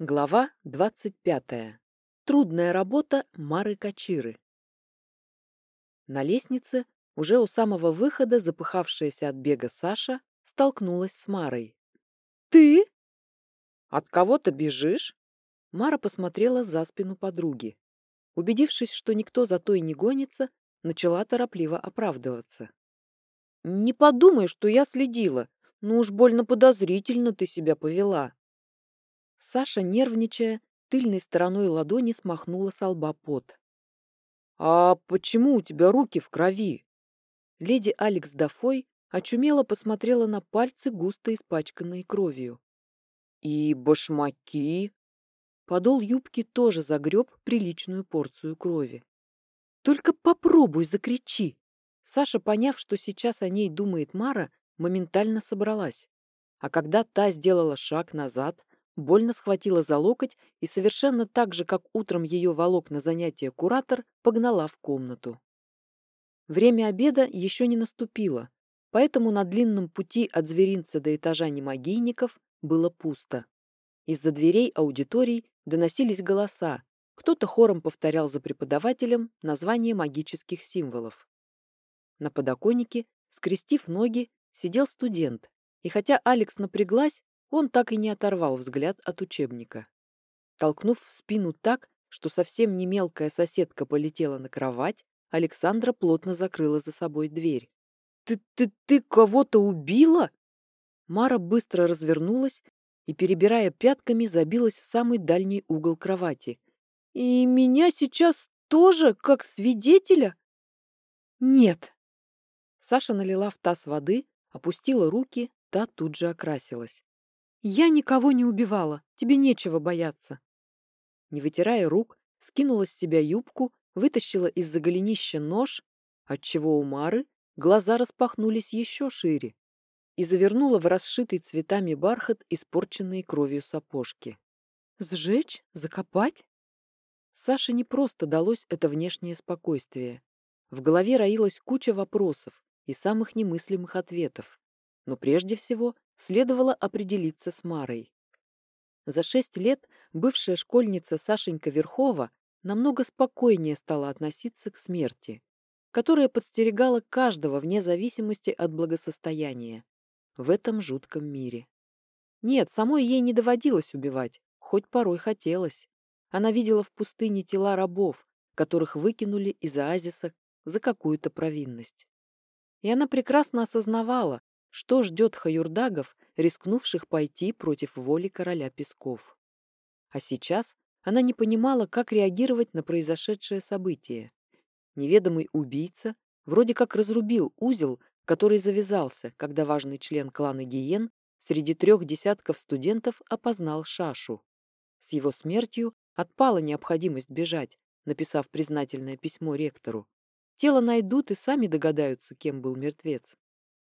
Глава 25. Трудная работа Мары Качиры. На лестнице, уже у самого выхода, запыхавшаяся от бега Саша столкнулась с Марой. «Ты?» «От кого-то бежишь?» Мара посмотрела за спину подруги. Убедившись, что никто за той не гонится, начала торопливо оправдываться. «Не подумай, что я следила. Ну уж больно подозрительно ты себя повела». Саша, нервничая, тыльной стороной ладони смахнула с лба пот. «А почему у тебя руки в крови?» Леди Алекс Дафой очумело посмотрела на пальцы, густо испачканные кровью. «И башмаки?» Подол юбки тоже загреб приличную порцию крови. «Только попробуй закричи!» Саша, поняв, что сейчас о ней думает Мара, моментально собралась. А когда та сделала шаг назад, больно схватила за локоть и совершенно так же, как утром ее волок на занятие куратор, погнала в комнату. Время обеда еще не наступило, поэтому на длинном пути от зверинца до этажа немагийников было пусто. Из-за дверей аудиторий доносились голоса, кто-то хором повторял за преподавателем название магических символов. На подоконнике, скрестив ноги, сидел студент, и хотя Алекс напряглась, он так и не оторвал взгляд от учебника. Толкнув в спину так, что совсем не мелкая соседка полетела на кровать, Александра плотно закрыла за собой дверь. «Ты, ты, ты кого-то убила?» Мара быстро развернулась и, перебирая пятками, забилась в самый дальний угол кровати. «И меня сейчас тоже, как свидетеля?» «Нет». Саша налила в таз воды, опустила руки, та тут же окрасилась. «Я никого не убивала, тебе нечего бояться». Не вытирая рук, скинула с себя юбку, вытащила из-за голенища нож, отчего у Мары глаза распахнулись еще шире, и завернула в расшитый цветами бархат испорченные кровью сапожки. «Сжечь? Закопать?» Саше не просто далось это внешнее спокойствие. В голове роилась куча вопросов и самых немыслимых ответов. Но прежде всего следовало определиться с Марой. За шесть лет бывшая школьница Сашенька Верхова намного спокойнее стала относиться к смерти, которая подстерегала каждого вне зависимости от благосостояния в этом жутком мире. Нет, самой ей не доводилось убивать, хоть порой хотелось. Она видела в пустыне тела рабов, которых выкинули из оазиса за какую-то провинность. И она прекрасно осознавала, что ждет хаюрдагов, рискнувших пойти против воли короля Песков. А сейчас она не понимала, как реагировать на произошедшее событие. Неведомый убийца вроде как разрубил узел, который завязался, когда важный член клана Гиен среди трех десятков студентов опознал Шашу. С его смертью отпала необходимость бежать, написав признательное письмо ректору. Тело найдут и сами догадаются, кем был мертвец.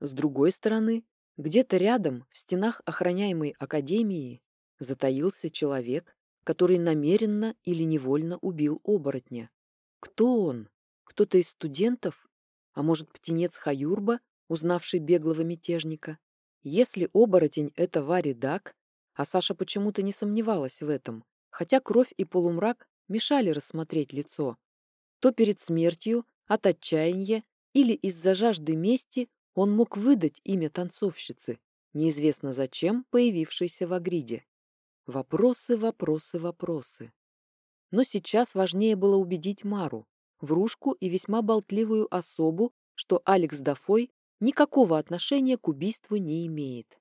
С другой стороны, где-то рядом, в стенах охраняемой академии, затаился человек, который намеренно или невольно убил оборотня. Кто он? Кто-то из студентов? А может, птенец Хаюрба, узнавший беглого мятежника? Если оборотень — это Вари Дак, а Саша почему-то не сомневалась в этом, хотя кровь и полумрак мешали рассмотреть лицо, то перед смертью, от отчаяния или из-за жажды мести он мог выдать имя танцовщицы, неизвестно зачем появившейся в Агриде. Вопросы, вопросы, вопросы. Но сейчас важнее было убедить Мару, врушку и весьма болтливую особу, что Алекс Дафой никакого отношения к убийству не имеет.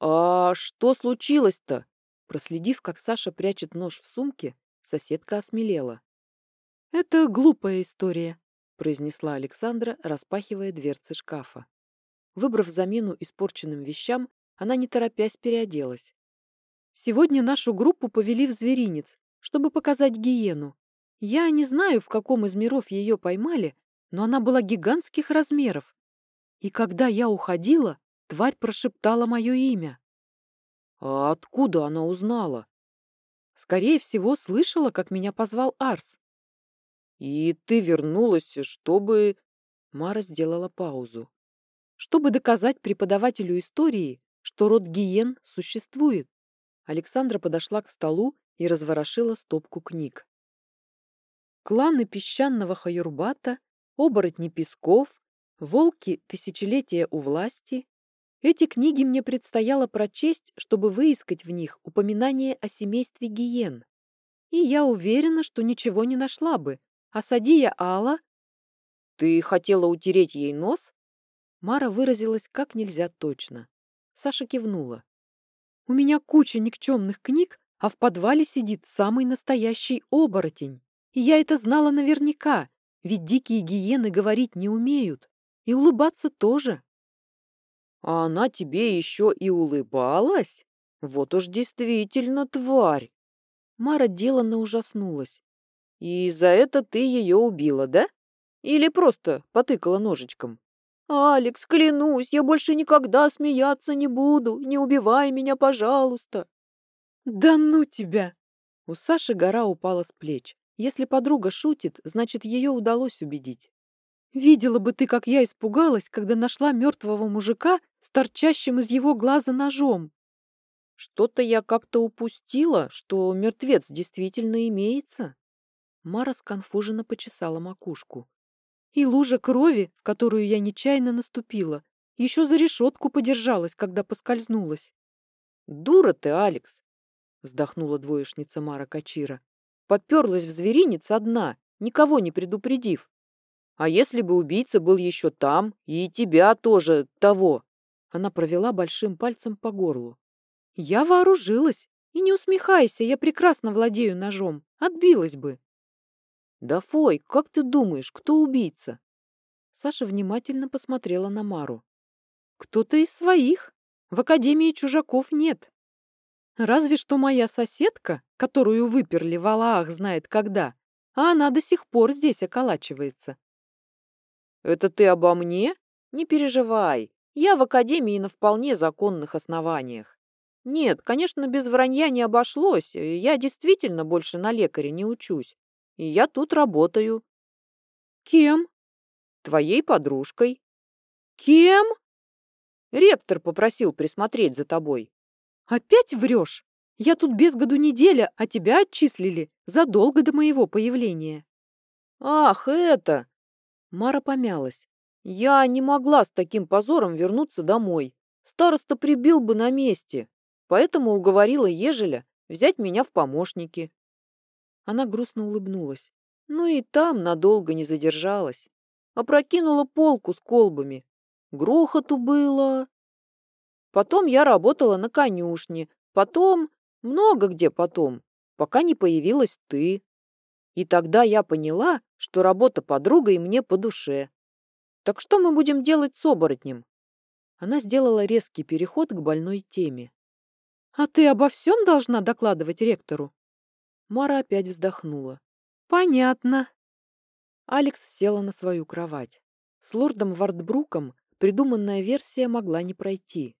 «А что случилось-то?» Проследив, как Саша прячет нож в сумке, соседка осмелела. «Это глупая история», произнесла Александра, распахивая дверцы шкафа. Выбрав замену испорченным вещам, она не торопясь переоделась. Сегодня нашу группу повели в зверинец, чтобы показать гиену. Я не знаю, в каком из миров ее поймали, но она была гигантских размеров. И когда я уходила, тварь прошептала мое имя. А откуда она узнала? Скорее всего, слышала, как меня позвал Арс. «И ты вернулась, чтобы...» Мара сделала паузу. «Чтобы доказать преподавателю истории, что род Гиен существует. Александра подошла к столу и разворошила стопку книг. Кланы песчаного Хаюрбата, оборотни песков, волки тысячелетия у власти. Эти книги мне предстояло прочесть, чтобы выискать в них упоминание о семействе гиен. И я уверена, что ничего не нашла бы. А Садия Алла... Ты хотела утереть ей нос? Мара выразилась как нельзя точно. Саша кивнула. У меня куча никчемных книг, а в подвале сидит самый настоящий оборотень. И я это знала наверняка, ведь дикие гиены говорить не умеют. И улыбаться тоже. А она тебе еще и улыбалась? Вот уж действительно тварь. Мара деланно ужаснулась. И за это ты ее убила, да? Или просто потыкала ножичком? «Алекс, клянусь, я больше никогда смеяться не буду. Не убивай меня, пожалуйста!» «Да ну тебя!» У Саши гора упала с плеч. Если подруга шутит, значит, ее удалось убедить. «Видела бы ты, как я испугалась, когда нашла мертвого мужика с торчащим из его глаза ножом!» «Что-то я как-то упустила, что мертвец действительно имеется!» Мара сконфуженно почесала макушку. И лужа крови, в которую я нечаянно наступила, еще за решетку подержалась, когда поскользнулась. «Дура ты, Алекс!» — вздохнула двоечница Мара Качира. «Поперлась в зверинец одна, никого не предупредив. А если бы убийца был еще там, и тебя тоже того?» Она провела большим пальцем по горлу. «Я вооружилась. И не усмехайся, я прекрасно владею ножом. Отбилась бы». «Да, Фой, как ты думаешь, кто убийца?» Саша внимательно посмотрела на Мару. «Кто-то из своих. В Академии чужаков нет. Разве что моя соседка, которую выперли в Алаах знает когда, а она до сих пор здесь околачивается». «Это ты обо мне? Не переживай. Я в Академии на вполне законных основаниях. Нет, конечно, без вранья не обошлось. Я действительно больше на лекаря не учусь и я тут работаю». «Кем?» «Твоей подружкой». «Кем?» «Ректор попросил присмотреть за тобой». «Опять врешь? Я тут без году неделя, а тебя отчислили задолго до моего появления». «Ах, это!» Мара помялась. «Я не могла с таким позором вернуться домой. Староста прибил бы на месте, поэтому уговорила Ежеля взять меня в помощники. Она грустно улыбнулась. Ну и там надолго не задержалась. Опрокинула полку с колбами. Грохоту было. Потом я работала на конюшне. Потом, много где потом, пока не появилась ты. И тогда я поняла, что работа подругой мне по душе. Так что мы будем делать с оборотнем? Она сделала резкий переход к больной теме. А ты обо всем должна докладывать ректору? Мара опять вздохнула. «Понятно». Алекс села на свою кровать. С лордом Вардбруком придуманная версия могла не пройти.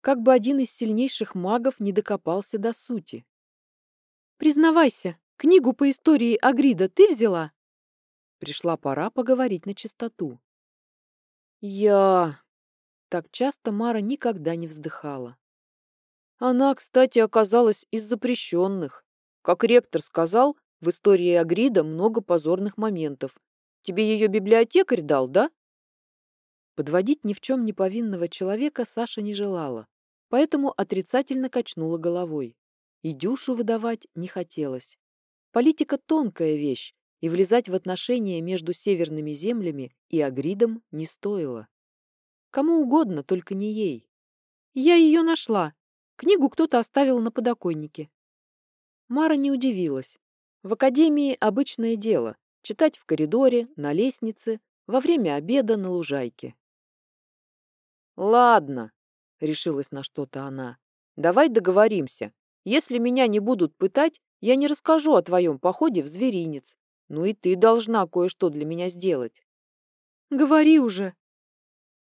Как бы один из сильнейших магов не докопался до сути. «Признавайся, книгу по истории Агрида ты взяла?» Пришла пора поговорить на чистоту. «Я...» Так часто Мара никогда не вздыхала. Она, кстати, оказалась из запрещенных. Как ректор сказал, в истории Агрида много позорных моментов. Тебе ее библиотекарь дал, да? Подводить ни в чем не повинного человека Саша не желала, поэтому отрицательно качнула головой. И Дюшу выдавать не хотелось. Политика — тонкая вещь, и влезать в отношения между северными землями и Агридом не стоило. Кому угодно, только не ей. Я ее нашла. Книгу кто-то оставил на подоконнике. Мара не удивилась. В академии обычное дело — читать в коридоре, на лестнице, во время обеда на лужайке. «Ладно», — решилась на что-то она, — «давай договоримся. Если меня не будут пытать, я не расскажу о твоем походе в зверинец. Ну и ты должна кое-что для меня сделать». «Говори уже».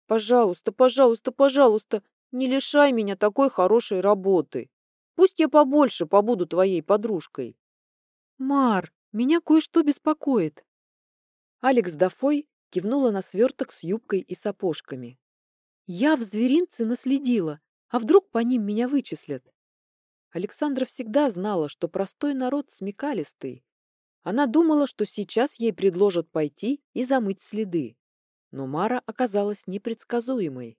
«Пожалуйста, пожалуйста, пожалуйста, не лишай меня такой хорошей работы». Пусть я побольше побуду твоей подружкой. Мар, меня кое-что беспокоит. Алекс Дафой кивнула на сверток с юбкой и сапожками. Я в зверинце наследила, а вдруг по ним меня вычислят? Александра всегда знала, что простой народ смекалистый. Она думала, что сейчас ей предложат пойти и замыть следы. Но Мара оказалась непредсказуемой.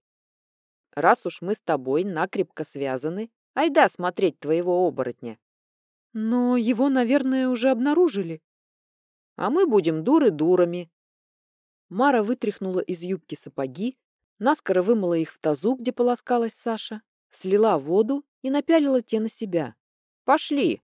«Раз уж мы с тобой накрепко связаны, айда смотреть твоего оборотня». «Но его, наверное, уже обнаружили». «А мы будем дуры дурами». Мара вытряхнула из юбки сапоги, наскоро вымыла их в тазу, где полоскалась Саша, слила воду и напялила те на себя. «Пошли!»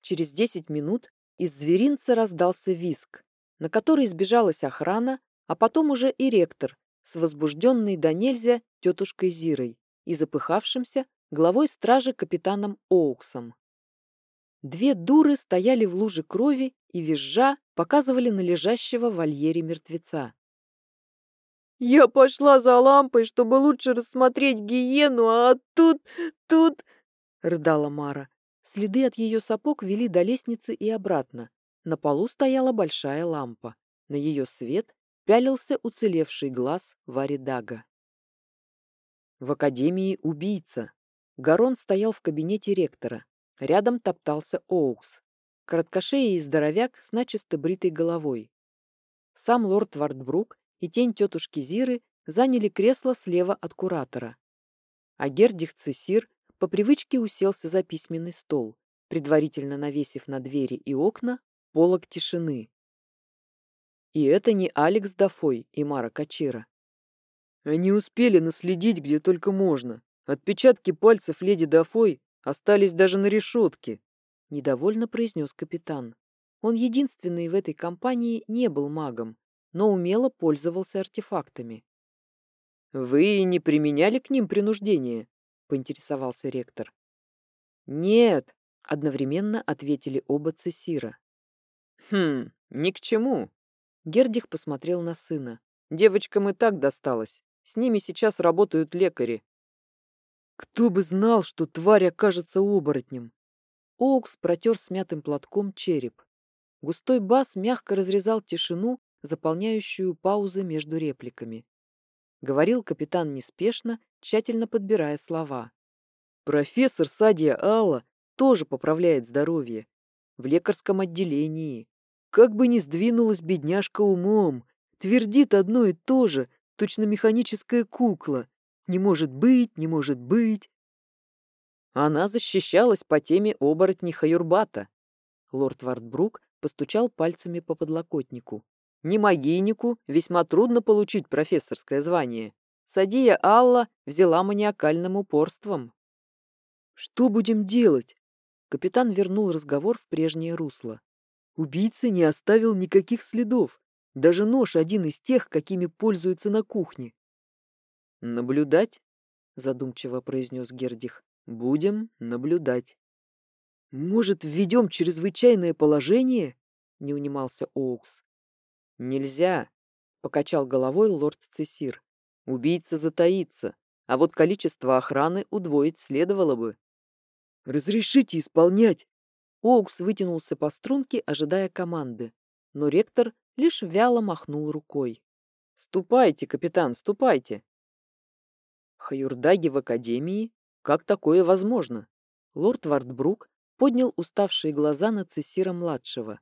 Через десять минут из зверинца раздался виск, на который сбежалась охрана, а потом уже и ректор с возбужденной до нельзя тетушкой Зирой и запыхавшимся главой стражи капитаном Оуксом. Две дуры стояли в луже крови и, визжа, показывали на лежащего в вольере мертвеца. «Я пошла за лампой, чтобы лучше рассмотреть гиену, а тут... тут...» — рыдала Мара. Следы от ее сапог вели до лестницы и обратно. На полу стояла большая лампа. На ее свет пялился уцелевший глаз Варидага. В академии убийца. Гарон стоял в кабинете ректора. Рядом топтался Оукс. Короткошеий здоровяк с начисто бритой головой. Сам лорд Вартбрук и тень тетушки Зиры заняли кресло слева от куратора. А Гердих Цесир по привычке уселся за письменный стол, предварительно навесив на двери и окна полог тишины. И это не Алекс Дафой и Мара Качира. Они успели наследить где только можно. Отпечатки пальцев леди Дафой остались даже на решетке, недовольно произнес капитан. Он единственный в этой компании не был магом, но умело пользовался артефактами. «Вы не применяли к ним принуждение?» — поинтересовался ректор. «Нет», — одновременно ответили оба цессира. «Хм, ни к чему». Гердих посмотрел на сына. «Девочкам и так досталось. С ними сейчас работают лекари». «Кто бы знал, что тварь окажется оборотнем!» Оукс протер смятым платком череп. Густой бас мягко разрезал тишину, заполняющую паузы между репликами. Говорил капитан неспешно, тщательно подбирая слова. «Профессор Садия Алла тоже поправляет здоровье. В лекарском отделении. Как бы ни сдвинулась бедняжка умом, твердит одно и то же, точно механическая кукла. Не может быть, не может быть. Она защищалась по теме оборотни Хаюрбата. Лорд Вартбрук постучал пальцами по подлокотнику. Не магийнику весьма трудно получить профессорское звание. Садия Алла взяла маниакальным упорством. «Что будем делать?» Капитан вернул разговор в прежнее русло. Убийца не оставил никаких следов. Даже нож один из тех, какими пользуются на кухне. «Наблюдать?» — задумчиво произнес Гердих. «Будем наблюдать». «Может, введем чрезвычайное положение?» — не унимался Оукс. «Нельзя», — покачал головой лорд Цесир. «Убийца затаится, а вот количество охраны удвоить следовало бы». «Разрешите исполнять!» Оукс вытянулся по струнке, ожидая команды, но ректор лишь вяло махнул рукой. «Ступайте, капитан, ступайте!» Хаюрдаги в академии? Как такое возможно? Лорд Вартбрук поднял уставшие глаза на Цесира-младшего.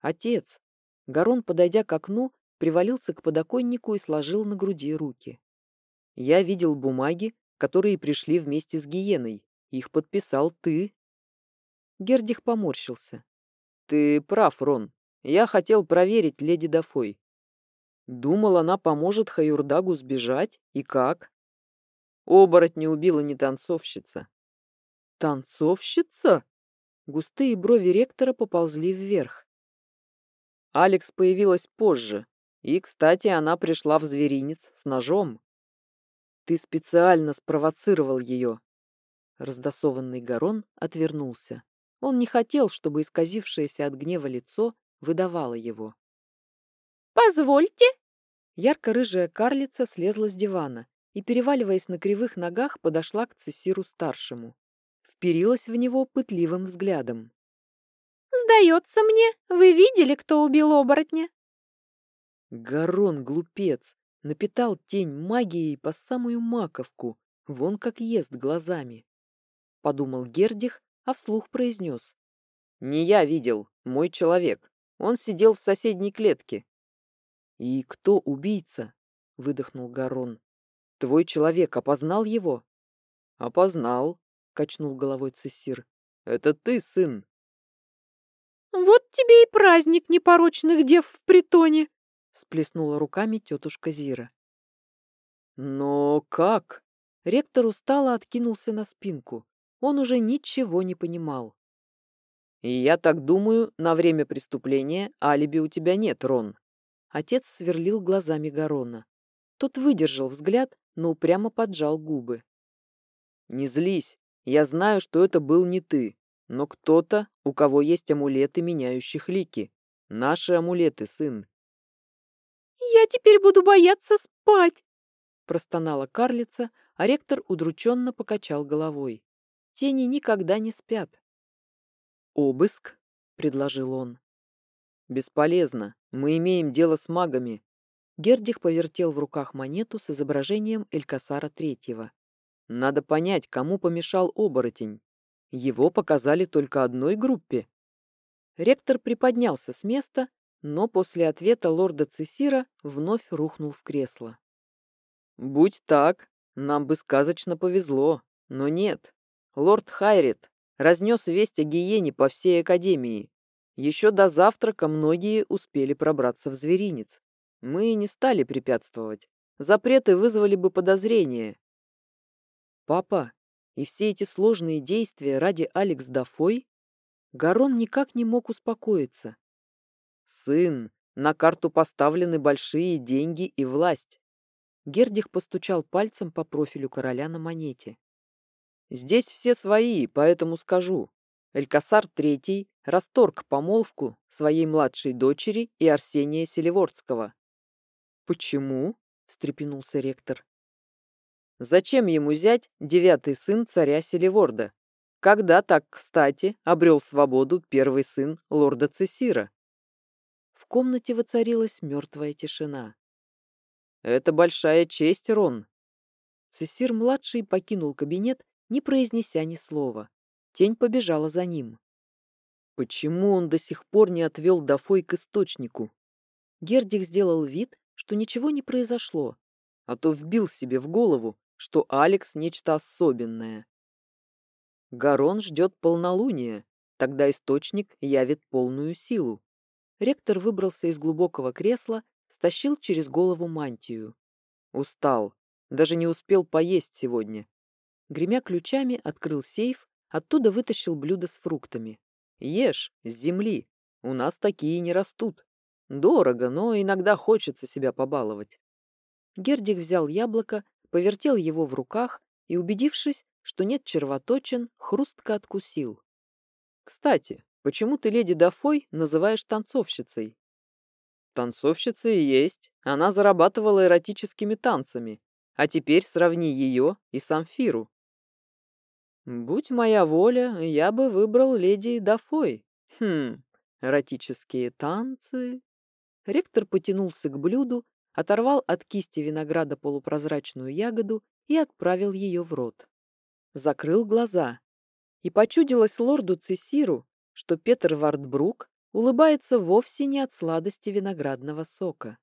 «Отец, Гарон, подойдя к окну, привалился к подоконнику и сложил на груди руки. «Я видел бумаги, которые пришли вместе с гиеной. Их подписал ты». Гердих поморщился. «Ты прав, Рон. Я хотел проверить леди Дафой. Думал, она поможет Хаюрдагу сбежать. И как?» Оборотня убила не танцовщица. «Танцовщица?» Густые брови ректора поползли вверх. Алекс появилась позже. И, кстати, она пришла в зверинец с ножом. Ты специально спровоцировал ее. Раздосованный Гарон отвернулся. Он не хотел, чтобы исказившееся от гнева лицо выдавало его. «Позвольте!» Ярко-рыжая карлица слезла с дивана и, переваливаясь на кривых ногах, подошла к Цесиру-старшему. Вперилась в него пытливым взглядом. Сдается мне, вы видели, кто убил оборотня? Гарон, глупец, напитал тень магией по самую маковку, вон как ест глазами. подумал Гердих, а вслух произнес. Не я видел, мой человек. Он сидел в соседней клетке. И кто убийца? выдохнул Гарон. Твой человек опознал его? Опознал, качнул головой Цессир. Это ты, сын. Вот тебе и праздник непорочных дев в притоне, всплеснула руками тетушка Зира. Но как? Ректор устало откинулся на спинку. Он уже ничего не понимал. И я так думаю, на время преступления алиби у тебя нет, Рон. Отец сверлил глазами Гарона. Тот выдержал взгляд, но упрямо поджал губы. Не злись. Я знаю, что это был не ты, но кто-то, у кого есть амулеты, меняющих лики. Наши амулеты, сын. Я теперь буду бояться спать, простонала карлица, а ректор удрученно покачал головой. Тени никогда не спят. «Обыск?» — предложил он. «Бесполезно. Мы имеем дело с магами». Гердих повертел в руках монету с изображением Элькасара Третьего. «Надо понять, кому помешал оборотень. Его показали только одной группе». Ректор приподнялся с места, но после ответа лорда Цесира вновь рухнул в кресло. «Будь так, нам бы сказочно повезло, но нет. Лорд Хайрит разнес весть о гиене по всей Академии. Еще до завтрака многие успели пробраться в зверинец. Мы не стали препятствовать. Запреты вызвали бы подозрения. Папа, и все эти сложные действия ради Алекс Дафой? Гарон никак не мог успокоиться. Сын, на карту поставлены большие деньги и власть. Гердих постучал пальцем по профилю короля на монете. Здесь все свои, поэтому скажу. Элькасар III расторг помолвку своей младшей дочери и Арсения Селивордского. «Почему?» — встрепенулся ректор. «Зачем ему взять девятый сын царя Селиворда? Когда так, кстати, обрел свободу первый сын лорда Цесира?» В комнате воцарилась мертвая тишина. «Это большая честь, Рон». Цесир-младший покинул кабинет не произнеся ни слова. Тень побежала за ним. Почему он до сих пор не отвел Дафой к источнику? Гердик сделал вид, что ничего не произошло, а то вбил себе в голову, что Алекс нечто особенное. Гарон ждет полнолуния, тогда источник явит полную силу. Ректор выбрался из глубокого кресла, стащил через голову мантию. Устал, даже не успел поесть сегодня. Гремя ключами, открыл сейф, оттуда вытащил блюдо с фруктами. «Ешь, с земли. У нас такие не растут. Дорого, но иногда хочется себя побаловать». Гердик взял яблоко, повертел его в руках и, убедившись, что нет червоточин, хрустко откусил. «Кстати, почему ты леди Дафой называешь танцовщицей?» «Танцовщица и есть. Она зарабатывала эротическими танцами. А теперь сравни ее и Самфиру. Будь моя воля, я бы выбрал леди Дафой. Хм, эротические танцы. Ректор потянулся к блюду, оторвал от кисти винограда полупрозрачную ягоду и отправил ее в рот. Закрыл глаза. И почудилось лорду Цесиру, что Петр Вартбрук улыбается вовсе не от сладости виноградного сока.